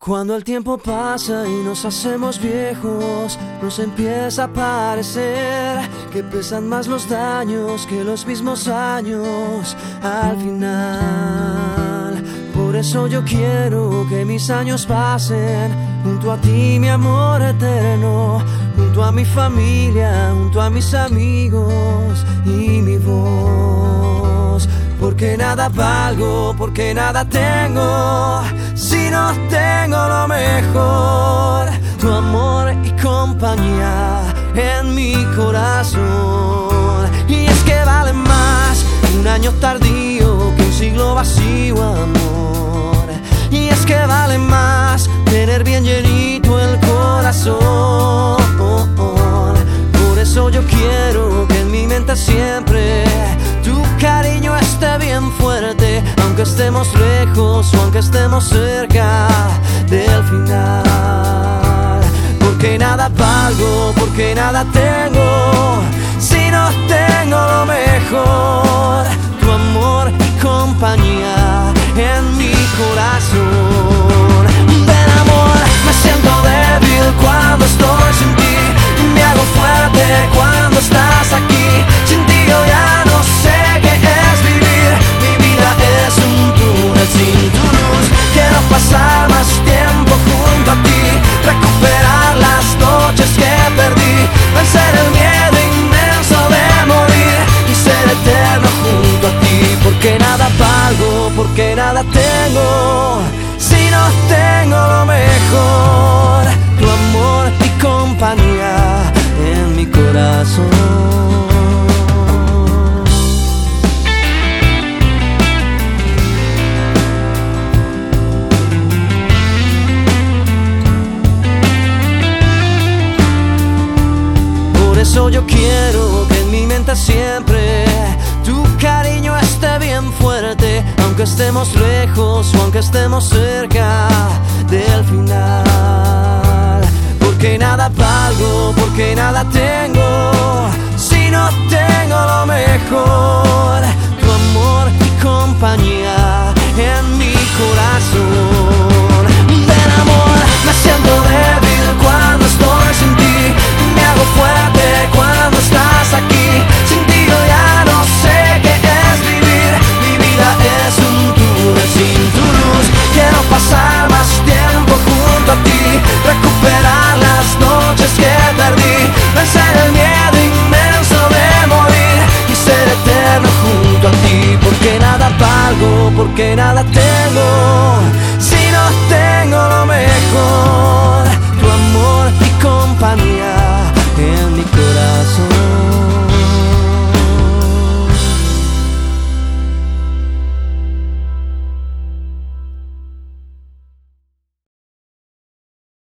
Cuando el tiempo pasa y nos hacemos viejos, nos empieza a parecer que pesan más los daños que los mismos años al final. Por eso yo quiero que mis años pasen junto a ti, mi amor eterno, junto a mi familia, junto a mis amigos y mi voz. Porque nada valgo, porque nada tengo, si no tengo lo mejor, tu amor y compañía en mi corazón. Y es que vale más un año tardío que un siglo vacío, amor. Estemos lejos o aunque estemos cerca del final. Porque nada valgo, porque nada tengo, nada tengo, si no tengo lo mejor, tu amor y compañía en mi corazón. Por eso yo quiero estemos lejos o aunque estemos cerca del final. Porque nada valgo, porque nada tengo, que nada tengo.